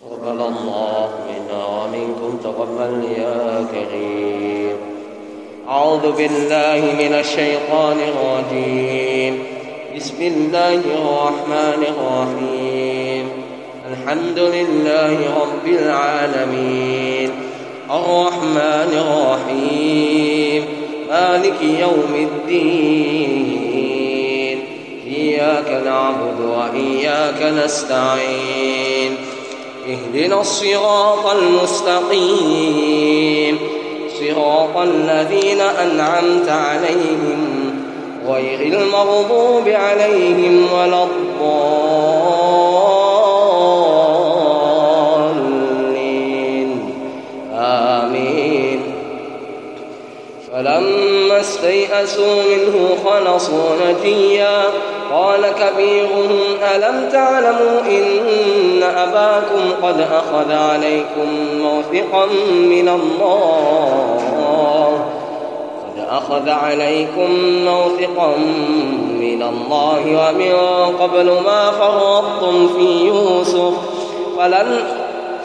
تقبل الله منا ومنكم تقبل يا كريم. أعوذ بالله من الشيطان الرجيم. بسم الله الرحمن الرحيم. الحمد لله رب العالمين. الرحمن الرحيم. مالك يوم الدين. إياك نعبد وإياك نستعين. اهدنا الصراط المستقيم. صراط الذين أنعمت عليهم غير المغضوب عليهم ولا الضالين. آمين. فلما استيئسوا منه خلصوا نجيا. قال كبيرهم ألم تعلموا إن أباكم قد أخذ عليكم موثقا من الله؟ قد أخذ عليكم موثقا من الله ومن قبل ما فرطتم في يوسف فلن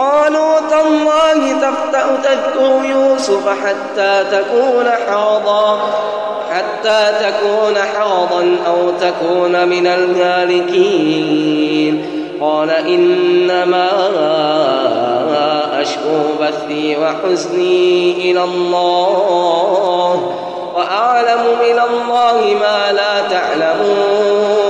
قالوا تالله تفتأ تذكر يوسف حتى تكون حرضا حتى تكون حرضا أو تكون من الهالكين قال إنما أشكو بثي وحزني إلى الله وأعلم من الله ما لا تعلمون.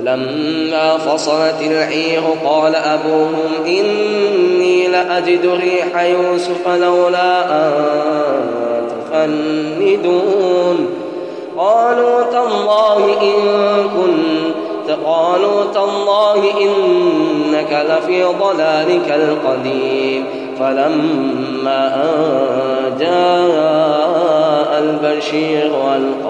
ولما فصلت العير قال أبوهم إني لأجد ريح يوسف لولا أن تفندون. قالوا تالله إن كنت قالوا تالله إنك لفي ضلالك القديم. فلما أن جاء البشير وجهه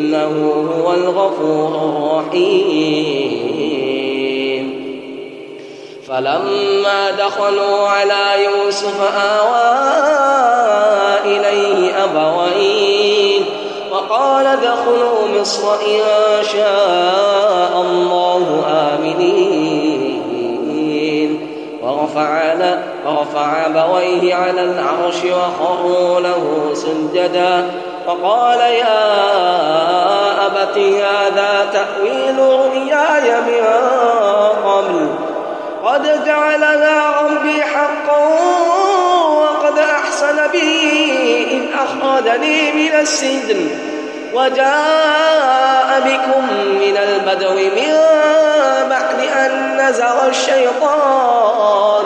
إنه هو الغفور الرحيم. فلما دخلوا على يوسف آوى إليه أبويه وقال ادخلوا مصر إن شاء الله آمنين. ورفع أبويه على العرش وخروا له سجدا. فقال يا أبت هذا تأويل رؤياي من قبل. قد جعلها ربي حقا وقد أحسن بي إن أخرجني من السجن وجاء بكم من البدو من بعد أن نزغ الشيطان.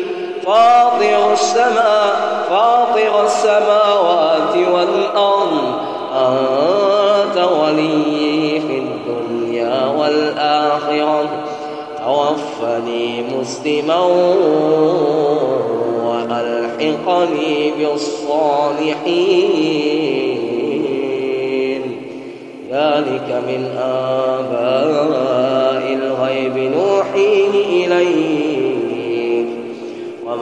فاطر السماء فاطر السماوات والأرض. أنت ولي في الدنيا والآخرة. توفني مسلما وألحقني بالصالحين. ذلك من آباء الغيب. نوحيه إليك.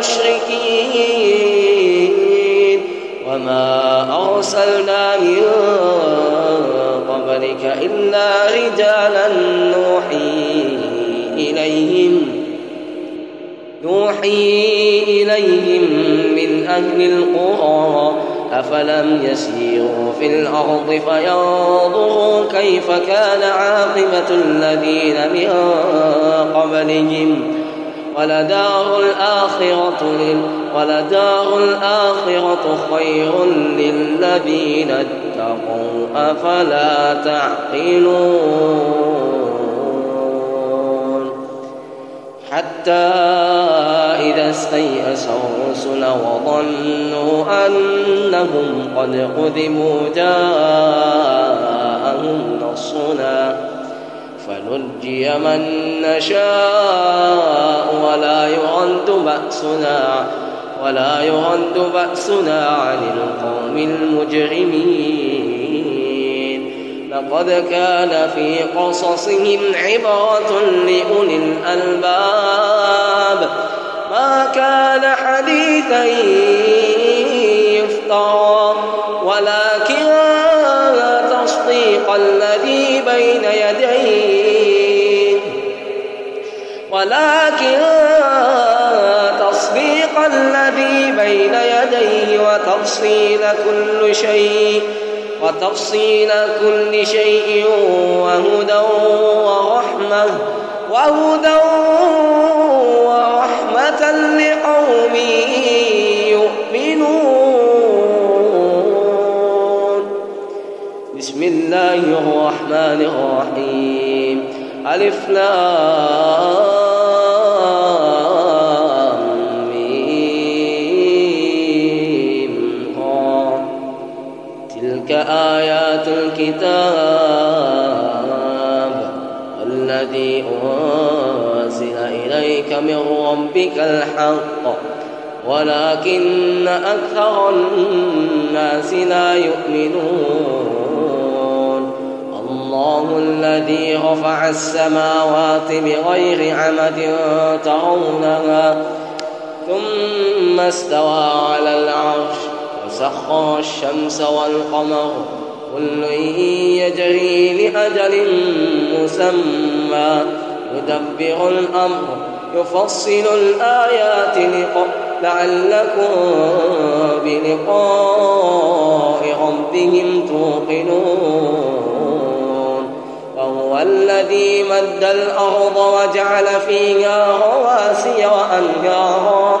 المشركين. وما أرسلنا من قبلك إلا رجالا نوحي إليهم. نوحي إليهم من أهل القرى. أفلم يسيروا في الأرض فينظروا كيف كان عاقبة الذين من قبلهم. ولدار الآخرة ولدار الآخرة خير للذين اتقوا أفلا تعقلون؟ حتى إذا استيأس الرسل وظنوا أنهم قد قذبوا جاءهم نصرنا. فنجي من نشاء ولا يرد بأسنا ولا يرد بأسنا عن القوم المجرمين. لقد كان في قصصهم عبرة لأولي الألباب. ما كان حديثا وتفصيل كل شيء وتفصيل كل شيء وهدى ورحمة وهدى ورحمة لقوم يؤمنون. بسم الله الرحمن الرحيم. ألف آيات الكتاب والذي أنزل إليك من ربك الحق ولكن أكثر الناس لا يؤمنون. الله الذي رفع السماوات بغير عمد ترونها ثم استوى على العرش. وسخر الشمس والقمر كل يجري لأجل مسمى. يدبر الأمر يفصل الآيات لعلكم بلقاء ربهم توقنون. وهو الذي مد الأرض وجعل فيها رواسي وأنهارا.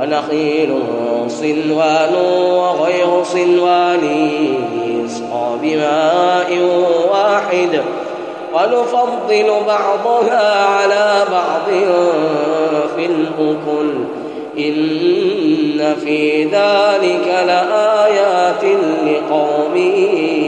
ونخيل صنوان وغير صنوان يسقى بماء واحد. ونفضل بعضها على بعض في الأكل. إن في ذلك لآيات لقوم يعقلون